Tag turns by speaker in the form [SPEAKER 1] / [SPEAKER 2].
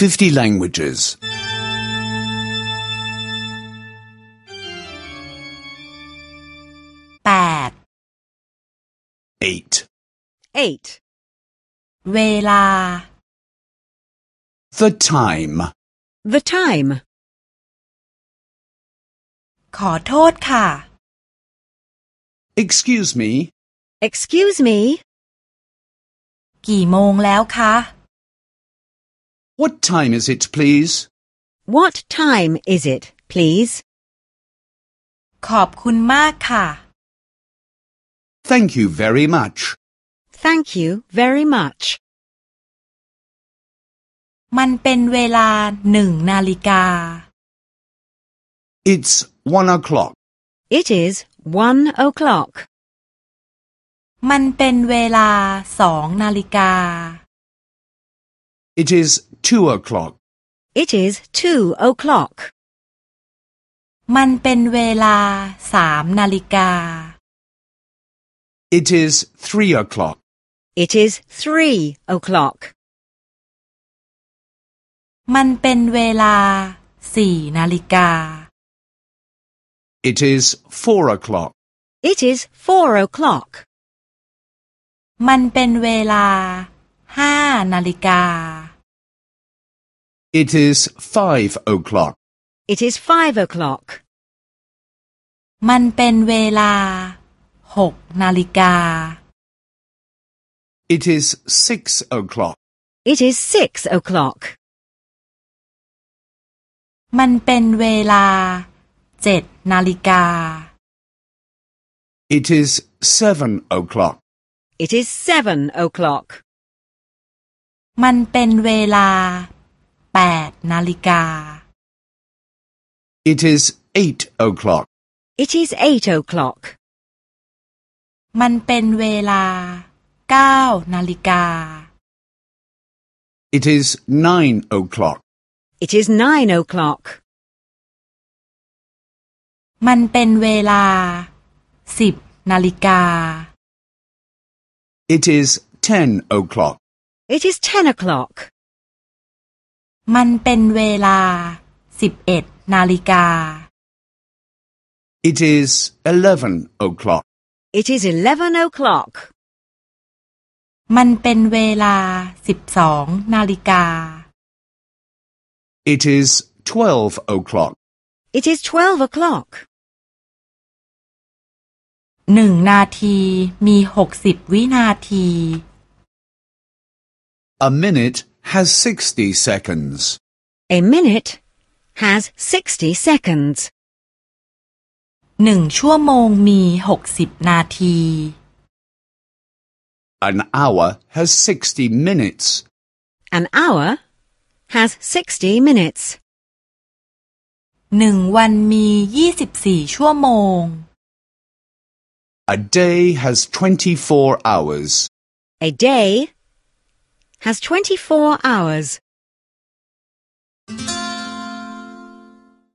[SPEAKER 1] 50 languages.
[SPEAKER 2] แปด
[SPEAKER 1] 8.
[SPEAKER 3] 8.
[SPEAKER 2] เวลา
[SPEAKER 1] The time.
[SPEAKER 3] The time.
[SPEAKER 2] ขอโทษค่ะ
[SPEAKER 1] Excuse me.
[SPEAKER 3] Excuse me.
[SPEAKER 2] กี่โมงแล้วคะ
[SPEAKER 1] What time is it, please?
[SPEAKER 3] What time is it, please?
[SPEAKER 2] ขอบคุณมากค่ะ
[SPEAKER 1] Thank you very much.
[SPEAKER 3] Thank you very much.
[SPEAKER 2] มันเป็นเวลาหนึ่งนาฬิกา
[SPEAKER 1] It's one o'clock.
[SPEAKER 3] It is one o'clock.
[SPEAKER 2] มันเป็นเวลาสองนาฬิกา
[SPEAKER 1] It is two o'clock.
[SPEAKER 3] It is two o'clock.
[SPEAKER 2] มันเป็นเวลาสามนาฬิกา
[SPEAKER 1] It is three o'clock.
[SPEAKER 3] It is three o'clock.
[SPEAKER 2] มันเป็นเวลาสี่นาฬิกา
[SPEAKER 1] It is four o'clock.
[SPEAKER 3] It is four o'clock.
[SPEAKER 2] มันเป็นเวลาห้านาฬิกา
[SPEAKER 1] It is five o'clock.
[SPEAKER 3] It is five o'clock.
[SPEAKER 2] มันเป็นเวลาหกนาฬิกา
[SPEAKER 1] It is six o'clock.
[SPEAKER 3] It is six o'clock.
[SPEAKER 2] มันเป็นเวลาเจ็ดนาฬิกา
[SPEAKER 1] It is seven o'clock.
[SPEAKER 3] It is seven o'clock.
[SPEAKER 2] มันเป็นเวลา แปดนาฬิกา
[SPEAKER 1] It is eight o'clock.
[SPEAKER 3] It is eight o'clock.
[SPEAKER 2] มันเป็นเวลาเก้านาฬิกา
[SPEAKER 1] It is nine o'clock.
[SPEAKER 3] It is nine o'clock.
[SPEAKER 2] มันเป็นเวลาสิบนาฬิกา
[SPEAKER 1] It is ten o'clock.
[SPEAKER 3] It is ten o'clock.
[SPEAKER 2] มันเป็นเวลาสิบเอ็ดนาฬิกา
[SPEAKER 1] It is eleven o'clock.
[SPEAKER 3] It is eleven o'clock.
[SPEAKER 2] มันเป็นเวลาสิบสองนาฬิกา
[SPEAKER 1] It is twelve o'clock.
[SPEAKER 3] It is twelve o'clock.
[SPEAKER 2] หนึ่งนาทีมีหกสิบวินาที
[SPEAKER 1] A minute has sixty seconds.
[SPEAKER 3] A minute has sixty seconds.
[SPEAKER 2] หนึ่งชั่วโมงมีหกสิบนาที
[SPEAKER 1] An hour has sixty minutes.
[SPEAKER 3] An hour has sixty minutes.
[SPEAKER 2] หนึ่งวันมียี่สิบสี่ชั่วโมง
[SPEAKER 1] A day has twenty-four hours.
[SPEAKER 3] A day has twenty-four hours.